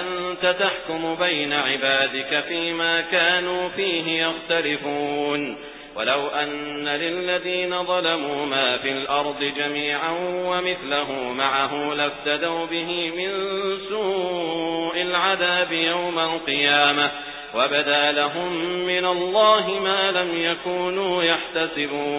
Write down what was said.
أنت تحكم بين عبادك فيما كانوا فيه يختلفون. ولو أن للذين ظلموا ما في الأرض جميعا ومثله معه لافتدوا به من سوء العذاب يوم القيامة وبدا لهم من الله ما لم يكونوا يحتسبون.